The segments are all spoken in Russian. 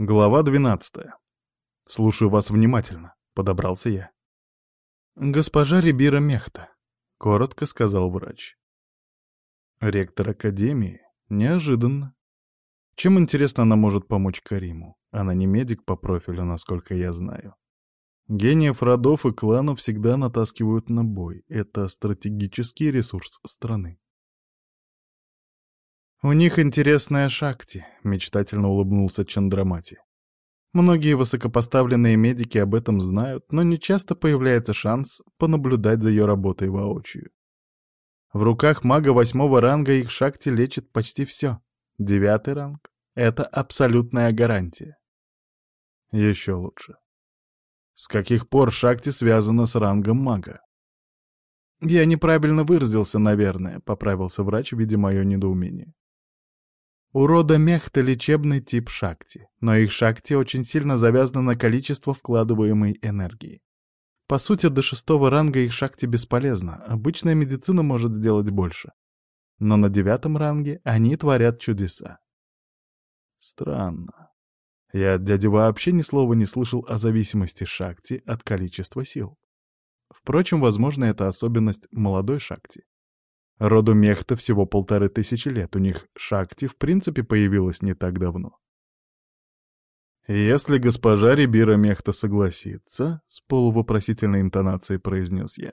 Глава 12. Слушаю вас внимательно, подобрался я. Госпожа Рибира Мехта, коротко сказал врач. Ректор академии? Неожиданно. Чем, интересно, она может помочь Кариму? Она не медик по профилю, насколько я знаю. Гениев родов и кланов всегда натаскивают на бой. Это стратегический ресурс страны. «У них интересная шахти», — мечтательно улыбнулся Чандрамати. Многие высокопоставленные медики об этом знают, но не часто появляется шанс понаблюдать за ее работой воочию. В руках мага восьмого ранга их шахте лечит почти все. Девятый ранг — это абсолютная гарантия. Еще лучше. С каких пор шахте связана с рангом мага? «Я неправильно выразился, наверное», — поправился врач, видя мое недоумение. У рода мехта лечебный тип шакти, но их шакти очень сильно завязаны на количество вкладываемой энергии. По сути, до шестого ранга их шакти бесполезно, обычная медицина может сделать больше. Но на девятом ранге они творят чудеса. Странно. Я от дяди вообще ни слова не слышал о зависимости шакти от количества сил. Впрочем, возможно, это особенность молодой шакти. Роду Мехта всего полторы тысячи лет, у них Шакти в принципе появилась не так давно. «Если госпожа Рибира Мехта согласится», — с полувопросительной интонацией произнес я,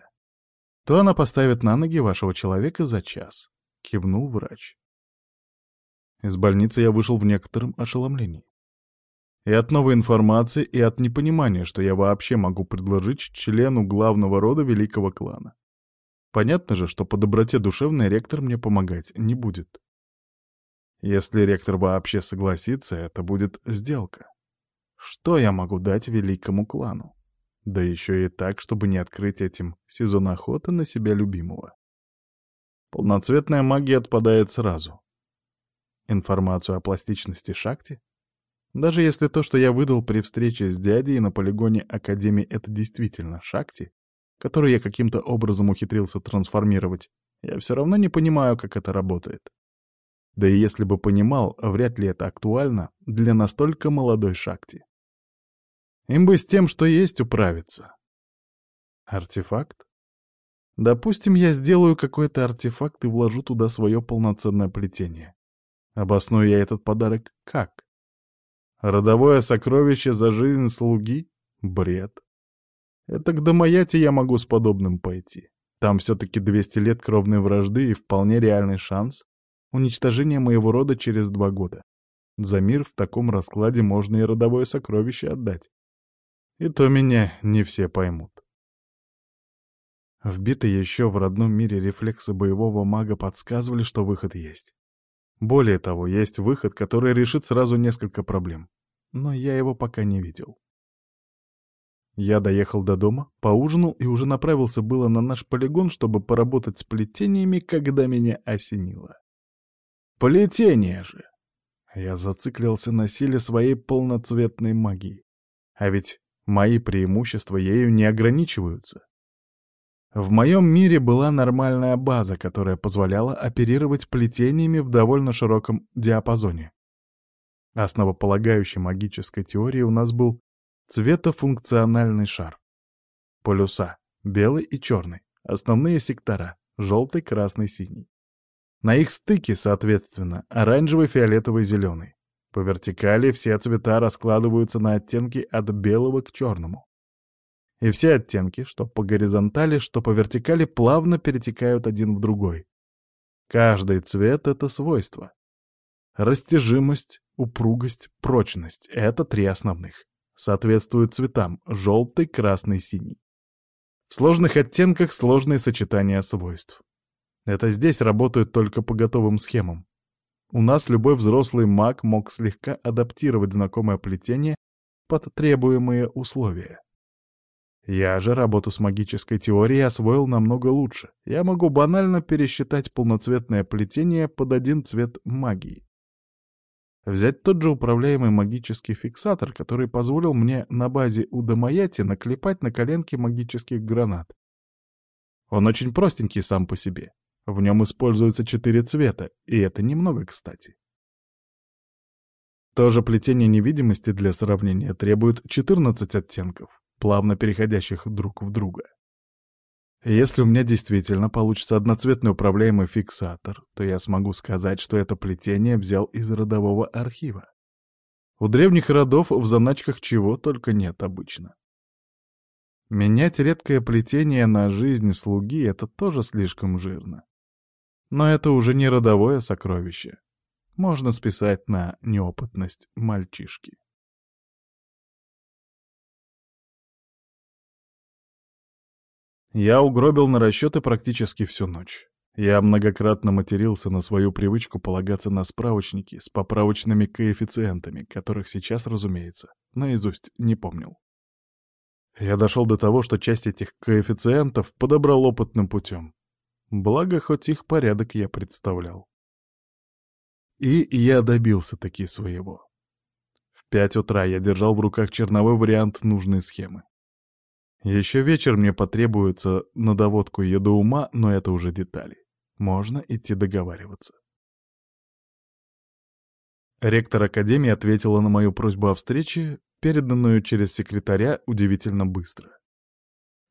«то она поставит на ноги вашего человека за час», — кивнул врач. Из больницы я вышел в некотором ошеломлении. И от новой информации, и от непонимания, что я вообще могу предложить члену главного рода великого клана. Понятно же, что по доброте душевной ректор мне помогать не будет. Если ректор вообще согласится, это будет сделка. Что я могу дать великому клану? Да еще и так, чтобы не открыть этим сезон охоты на себя любимого. Полноцветная магия отпадает сразу. Информацию о пластичности Шакти? Даже если то, что я выдал при встрече с дядей на полигоне Академии, это действительно Шакти, который я каким-то образом ухитрился трансформировать, я все равно не понимаю, как это работает. Да и если бы понимал, вряд ли это актуально для настолько молодой шахти. Им бы с тем, что есть, управиться. Артефакт? Допустим, я сделаю какой-то артефакт и вложу туда свое полноценное плетение. Обосную я этот подарок как? Родовое сокровище за жизнь слуги? Бред. Это к Домаяте я могу с подобным пойти. Там все-таки 200 лет кровной вражды и вполне реальный шанс уничтожения моего рода через два года. За мир в таком раскладе можно и родовое сокровище отдать. И то меня не все поймут. Вбитые еще в родном мире рефлексы боевого мага подсказывали, что выход есть. Более того, есть выход, который решит сразу несколько проблем. Но я его пока не видел. Я доехал до дома, поужинал и уже направился было на наш полигон, чтобы поработать с плетениями, когда меня осенило. Плетение же! Я зациклился на силе своей полноцветной магии. А ведь мои преимущества ею не ограничиваются. В моем мире была нормальная база, которая позволяла оперировать плетениями в довольно широком диапазоне. Основополагающей магической теорией у нас был Цветофункциональный шар. Полюса. Белый и черный. Основные сектора. Желтый, красный, синий. На их стыке, соответственно, оранжевый, фиолетовый, зеленый. По вертикали все цвета раскладываются на оттенки от белого к черному. И все оттенки, что по горизонтали, что по вертикали, плавно перетекают один в другой. Каждый цвет — это свойство. Растяжимость, упругость, прочность — это три основных соответствуют цветам — желтый, красный, синий. В сложных оттенках сложные сочетания свойств. Это здесь работают только по готовым схемам. У нас любой взрослый маг мог слегка адаптировать знакомое плетение под требуемые условия. Я же работу с магической теорией освоил намного лучше. Я могу банально пересчитать полноцветное плетение под один цвет магии. Взять тот же управляемый магический фиксатор, который позволил мне на базе у Дамаяти наклепать на коленки магических гранат. Он очень простенький сам по себе. В нем используются четыре цвета, и это немного кстати. То же плетение невидимости для сравнения требует 14 оттенков, плавно переходящих друг в друга. Если у меня действительно получится одноцветный управляемый фиксатор, то я смогу сказать, что это плетение взял из родового архива. У древних родов в заначках чего только нет обычно. Менять редкое плетение на жизнь слуги — это тоже слишком жирно. Но это уже не родовое сокровище. Можно списать на неопытность мальчишки. Я угробил на расчеты практически всю ночь. Я многократно матерился на свою привычку полагаться на справочники с поправочными коэффициентами, которых сейчас, разумеется, наизусть не помнил. Я дошел до того, что часть этих коэффициентов подобрал опытным путем. Благо, хоть их порядок я представлял. И я добился таки своего. В пять утра я держал в руках черновой вариант нужной схемы. Еще вечер мне потребуется на доводку ее до ума, но это уже детали. Можно идти договариваться. Ректор Академии ответила на мою просьбу о встрече, переданную через секретаря, удивительно быстро.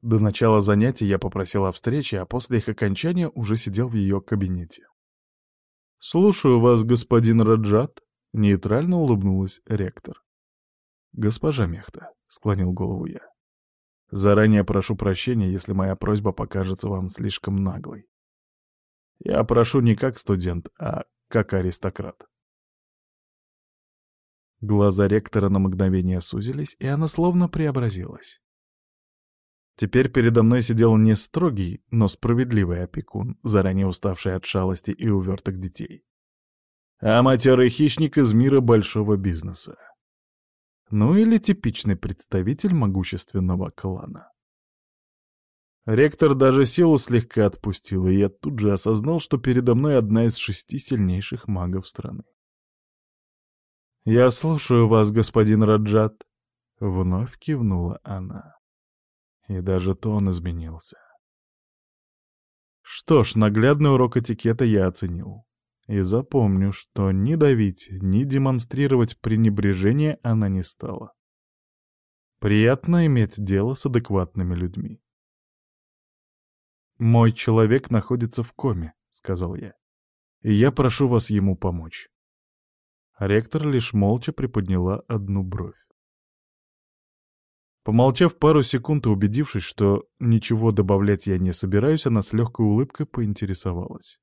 До начала занятий я попросил о встрече, а после их окончания уже сидел в ее кабинете. «Слушаю вас, господин Раджат», — нейтрально улыбнулась ректор. «Госпожа Мехта», — склонил голову я. Заранее прошу прощения, если моя просьба покажется вам слишком наглой. Я прошу не как студент, а как аристократ. Глаза ректора на мгновение сузились, и она словно преобразилась. Теперь передо мной сидел не строгий, но справедливый опекун, заранее уставший от шалости и уверток детей, а матерый хищник из мира большого бизнеса. Ну или типичный представитель могущественного клана. Ректор даже силу слегка отпустил, и я тут же осознал, что передо мной одна из шести сильнейших магов страны. «Я слушаю вас, господин Раджат», — вновь кивнула она. И даже тон изменился. Что ж, наглядный урок этикета я оценил. И запомню, что ни давить, ни демонстрировать пренебрежение она не стала. Приятно иметь дело с адекватными людьми. «Мой человек находится в коме», — сказал я, — «и я прошу вас ему помочь». Ректор лишь молча приподняла одну бровь. Помолчав пару секунд и убедившись, что ничего добавлять я не собираюсь, она с легкой улыбкой поинтересовалась.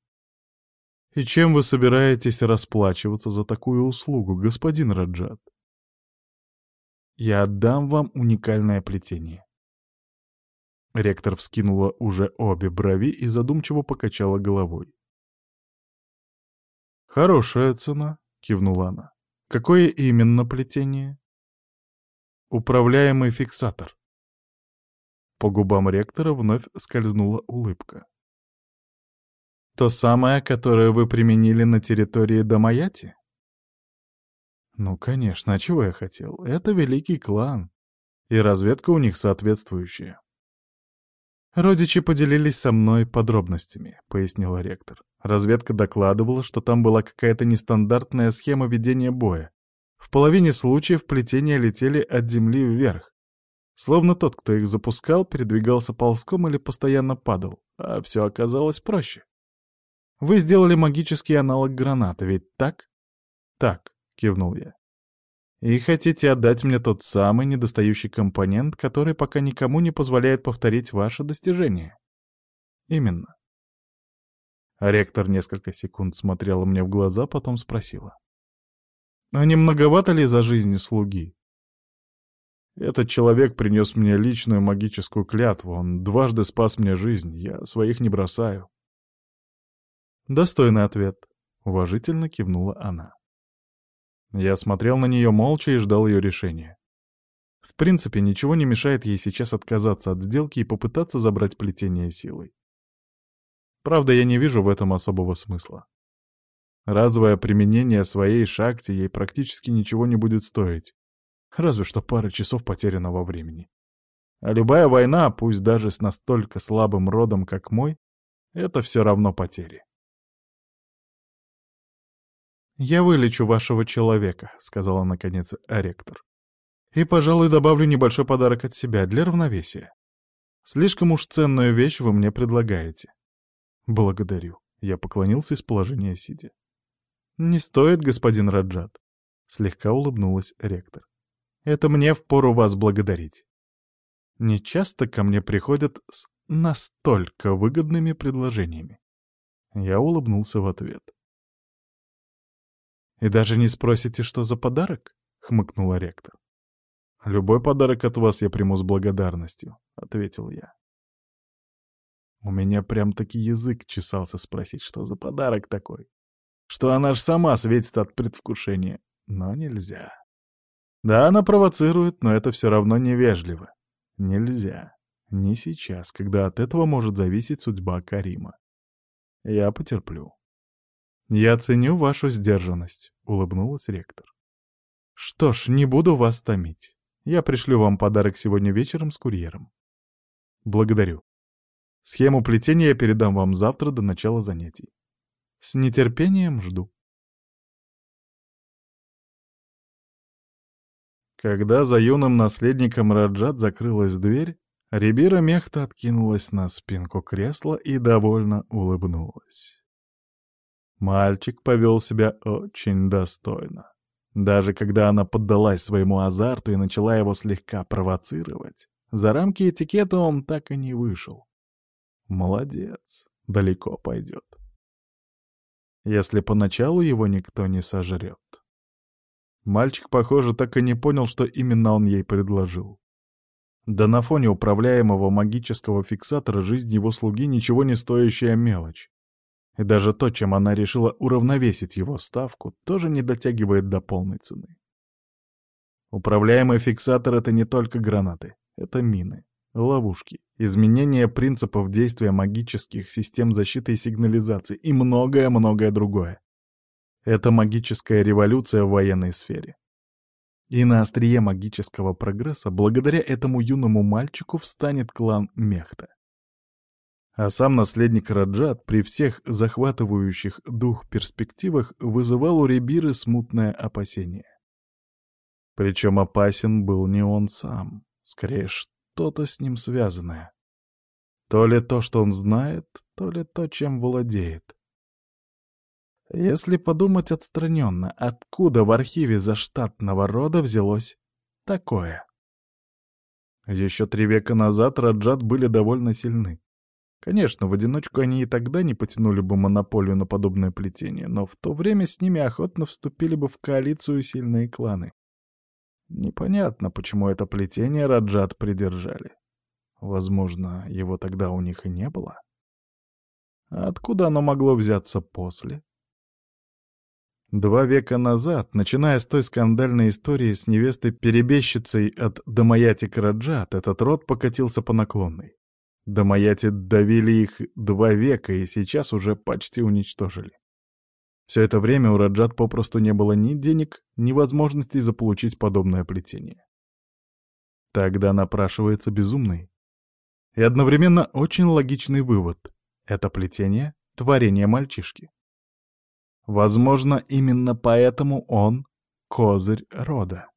«И чем вы собираетесь расплачиваться за такую услугу, господин Раджат?» «Я отдам вам уникальное плетение». Ректор вскинула уже обе брови и задумчиво покачала головой. «Хорошая цена», — кивнула она. «Какое именно плетение?» «Управляемый фиксатор». По губам ректора вновь скользнула улыбка. То самое, которое вы применили на территории Дамаяти? Ну, конечно, а чего я хотел? Это великий клан. И разведка у них соответствующая. Родичи поделились со мной подробностями, пояснила ректор. Разведка докладывала, что там была какая-то нестандартная схема ведения боя. В половине случаев плетения летели от земли вверх. Словно тот, кто их запускал, передвигался ползком или постоянно падал, а все оказалось проще. Вы сделали магический аналог граната, ведь так? Так, кивнул я. И хотите отдать мне тот самый недостающий компонент, который пока никому не позволяет повторить ваше достижение? Именно. Ректор несколько секунд смотрела мне в глаза, потом спросила. «А не многовато ли за жизни слуги?» «Этот человек принес мне личную магическую клятву, он дважды спас мне жизнь, я своих не бросаю». «Достойный ответ», — уважительно кивнула она. Я смотрел на нее молча и ждал ее решения. В принципе, ничего не мешает ей сейчас отказаться от сделки и попытаться забрать плетение силой. Правда, я не вижу в этом особого смысла. Разовое применение своей шахте ей практически ничего не будет стоить. Разве что пара часов потерянного времени. А любая война, пусть даже с настолько слабым родом, как мой, это все равно потери. «Я вылечу вашего человека», — сказала наконец ректор. «И, пожалуй, добавлю небольшой подарок от себя для равновесия. Слишком уж ценную вещь вы мне предлагаете». «Благодарю», — я поклонился из положения сидя. «Не стоит, господин Раджат», — слегка улыбнулась ректор. «Это мне впору вас благодарить. Не часто ко мне приходят с настолько выгодными предложениями». Я улыбнулся в ответ. «И даже не спросите, что за подарок?» — хмыкнула ректор. «Любой подарок от вас я приму с благодарностью», — ответил я. У меня прям-таки язык чесался спросить, что за подарок такой. Что она ж сама светит от предвкушения. Но нельзя. Да, она провоцирует, но это все равно невежливо. Нельзя. Не сейчас, когда от этого может зависеть судьба Карима. Я потерплю. «Я ценю вашу сдержанность», — улыбнулась ректор. «Что ж, не буду вас томить. Я пришлю вам подарок сегодня вечером с курьером». «Благодарю. Схему плетения я передам вам завтра до начала занятий. С нетерпением жду». Когда за юным наследником Раджат закрылась дверь, Рибира Мехта откинулась на спинку кресла и довольно улыбнулась. Мальчик повел себя очень достойно. Даже когда она поддалась своему азарту и начала его слегка провоцировать, за рамки этикета он так и не вышел. Молодец, далеко пойдет. Если поначалу его никто не сожрет. Мальчик, похоже, так и не понял, что именно он ей предложил. Да на фоне управляемого магического фиксатора жизнь его слуги ничего не стоящая мелочь. И даже то, чем она решила уравновесить его ставку, тоже не дотягивает до полной цены. Управляемый фиксатор — это не только гранаты, это мины, ловушки, изменение принципов действия магических систем защиты и сигнализации и многое-многое другое. Это магическая революция в военной сфере. И на острие магического прогресса благодаря этому юному мальчику встанет клан Мехта. А сам наследник Раджат при всех захватывающих дух перспективах вызывал у Ребиры смутное опасение. Причем опасен был не он сам, скорее что-то с ним связанное. То ли то, что он знает, то ли то, чем владеет. Если подумать отстраненно, откуда в архиве заштатного рода взялось такое? Еще три века назад Раджат были довольно сильны. Конечно, в одиночку они и тогда не потянули бы монополию на подобное плетение, но в то время с ними охотно вступили бы в коалицию сильные кланы. Непонятно, почему это плетение Раджат придержали. Возможно, его тогда у них и не было. А откуда оно могло взяться после? Два века назад, начиная с той скандальной истории с невестой-перебежчицей от Дамаяти Раджат, этот род покатился по наклонной. Домаяти давили их два века и сейчас уже почти уничтожили. Все это время у Раджат попросту не было ни денег, ни возможности заполучить подобное плетение. Тогда напрашивается безумный и одновременно очень логичный вывод. Это плетение — творение мальчишки. Возможно, именно поэтому он — козырь рода.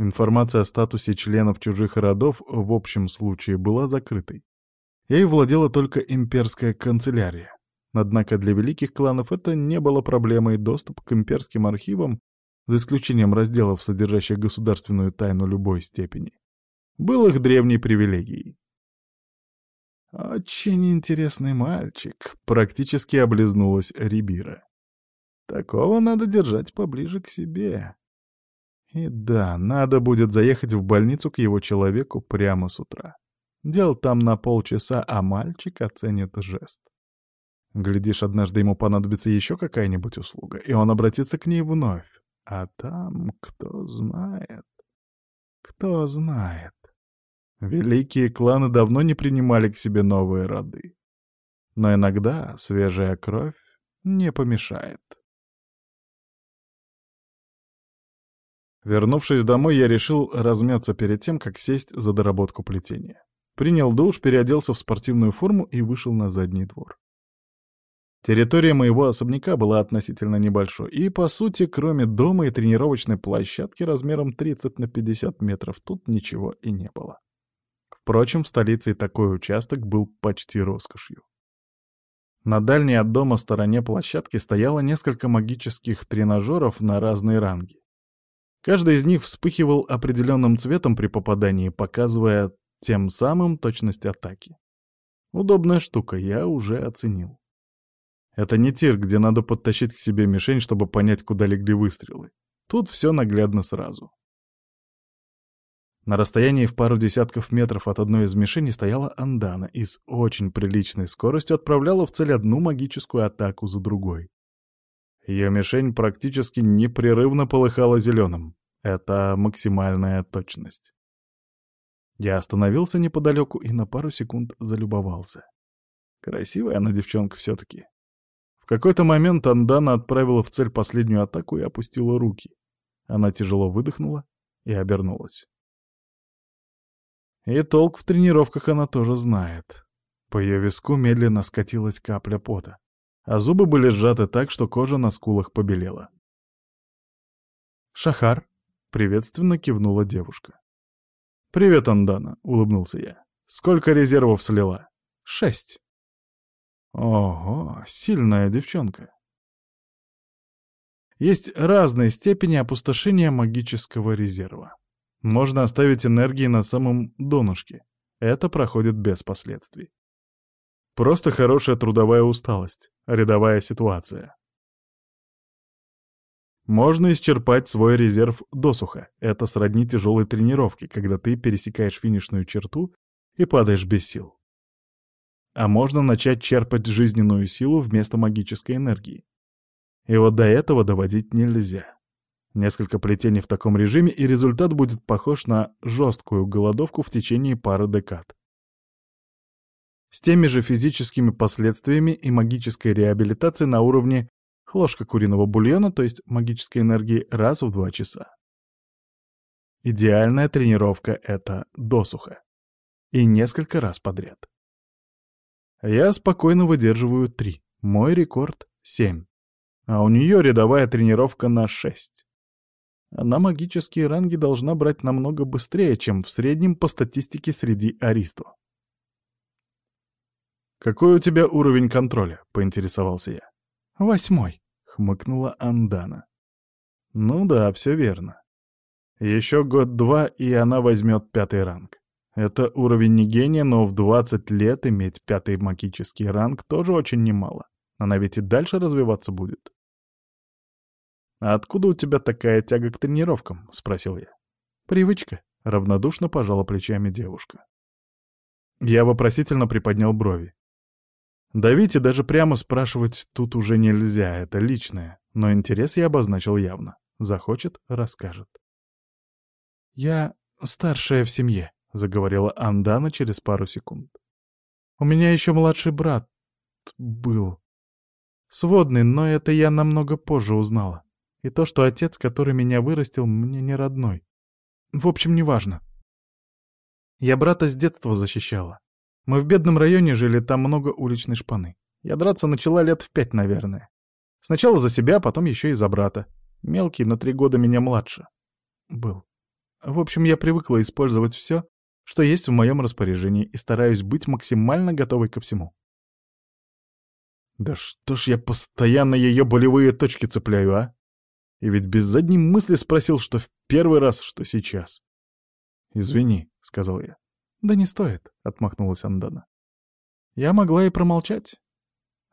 Информация о статусе членов чужих родов в общем случае была закрытой. Ей владела только имперская канцелярия. Однако для великих кланов это не было проблемой, доступ к имперским архивам, за исключением разделов, содержащих государственную тайну любой степени, был их древней привилегией. «Очень интересный мальчик», — практически облизнулась Рибира. «Такого надо держать поближе к себе». И да, надо будет заехать в больницу к его человеку прямо с утра. Дел там на полчаса, а мальчик оценит жест. Глядишь, однажды ему понадобится еще какая-нибудь услуга, и он обратится к ней вновь. А там кто знает, кто знает. Великие кланы давно не принимали к себе новые роды. Но иногда свежая кровь не помешает. Вернувшись домой, я решил размяться перед тем, как сесть за доработку плетения. Принял душ, переоделся в спортивную форму и вышел на задний двор. Территория моего особняка была относительно небольшой, и, по сути, кроме дома и тренировочной площадки размером 30 на 50 метров, тут ничего и не было. Впрочем, в столице и такой участок был почти роскошью. На дальней от дома стороне площадки стояло несколько магических тренажеров на разные ранги. Каждый из них вспыхивал определенным цветом при попадании, показывая тем самым точность атаки. Удобная штука, я уже оценил. Это не тир, где надо подтащить к себе мишень, чтобы понять, куда легли выстрелы. Тут все наглядно сразу. На расстоянии в пару десятков метров от одной из мишеней стояла Андана и с очень приличной скоростью отправляла в цель одну магическую атаку за другой. Ее мишень практически непрерывно полыхала зеленым. Это максимальная точность. Я остановился неподалеку и на пару секунд залюбовался. Красивая она девчонка все-таки какой-то момент Андана отправила в цель последнюю атаку и опустила руки. Она тяжело выдохнула и обернулась. И толк в тренировках она тоже знает. По ее виску медленно скатилась капля пота, а зубы были сжаты так, что кожа на скулах побелела. «Шахар», — приветственно кивнула девушка. «Привет, Андана», — улыбнулся я. «Сколько резервов слила?» «Шесть». Ого, сильная девчонка. Есть разные степени опустошения магического резерва. Можно оставить энергии на самом донышке. Это проходит без последствий. Просто хорошая трудовая усталость, рядовая ситуация. Можно исчерпать свой резерв досуха. Это сродни тяжелой тренировке, когда ты пересекаешь финишную черту и падаешь без сил а можно начать черпать жизненную силу вместо магической энергии. И вот до этого доводить нельзя. Несколько плетений в таком режиме, и результат будет похож на жесткую голодовку в течение пары декад. С теми же физическими последствиями и магической реабилитацией на уровне ложка куриного бульона, то есть магической энергии, раз в два часа. Идеальная тренировка — это досуха. И несколько раз подряд. Я спокойно выдерживаю три. Мой рекорд — семь. А у нее рядовая тренировка на шесть. Она магические ранги должна брать намного быстрее, чем в среднем по статистике среди аристо. «Какой у тебя уровень контроля?» — поинтересовался я. «Восьмой», — хмыкнула Андана. «Ну да, все верно. Еще год-два, и она возьмет пятый ранг. Это уровень не гения, но в 20 лет иметь пятый магический ранг тоже очень немало. Она ведь и дальше развиваться будет. «А откуда у тебя такая тяга к тренировкам?» — спросил я. «Привычка», — равнодушно пожала плечами девушка. Я вопросительно приподнял брови. Давить и даже прямо спрашивать тут уже нельзя, это личное, но интерес я обозначил явно. Захочет — расскажет. «Я старшая в семье», — заговорила Андана через пару секунд. «У меня еще младший брат был. Сводный, но это я намного позже узнала. И то, что отец, который меня вырастил, мне не родной. В общем, неважно. Я брата с детства защищала. Мы в бедном районе жили, там много уличной шпаны. Я драться начала лет в пять, наверное. Сначала за себя, потом еще и за брата. Мелкий на три года меня младше. Был. В общем, я привыкла использовать все, что есть в моем распоряжении, и стараюсь быть максимально готовой ко всему. Да что ж я постоянно ее болевые точки цепляю, а? И ведь без задней мысли спросил, что в первый раз, что сейчас. «Извини», — сказал я. «Да не стоит», — отмахнулась Андана. «Я могла и промолчать».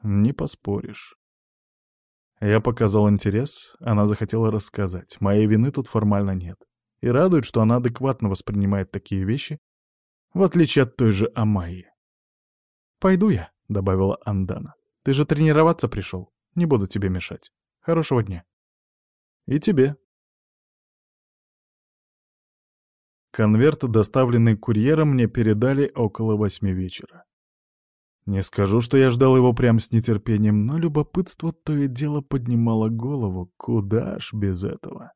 «Не поспоришь». Я показал интерес, она захотела рассказать. Моей вины тут формально нет. И радует, что она адекватно воспринимает такие вещи в отличие от той же Амайи. «Пойду я», — добавила Андана. «Ты же тренироваться пришел. Не буду тебе мешать. Хорошего дня». «И тебе». Конверт, доставленный курьером, мне передали около восьми вечера. Не скажу, что я ждал его прямо с нетерпением, но любопытство то и дело поднимало голову. Куда ж без этого?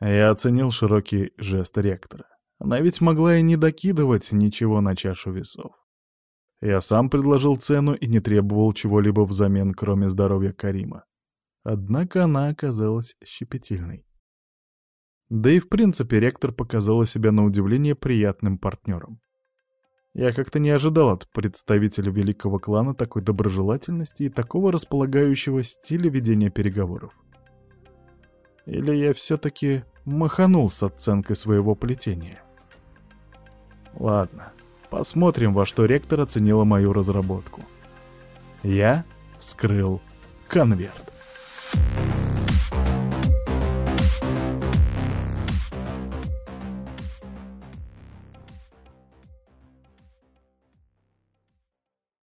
Я оценил широкий жест ректора. Она ведь могла и не докидывать ничего на чашу весов. Я сам предложил цену и не требовал чего-либо взамен, кроме здоровья Карима. Однако она оказалась щепетильной. Да и в принципе ректор показала себя на удивление приятным партнером. Я как-то не ожидал от представителя великого клана такой доброжелательности и такого располагающего стиля ведения переговоров. Или я все-таки маханул с оценкой своего плетения? Ладно, посмотрим, во что ректор оценила мою разработку. Я вскрыл конверт. Thank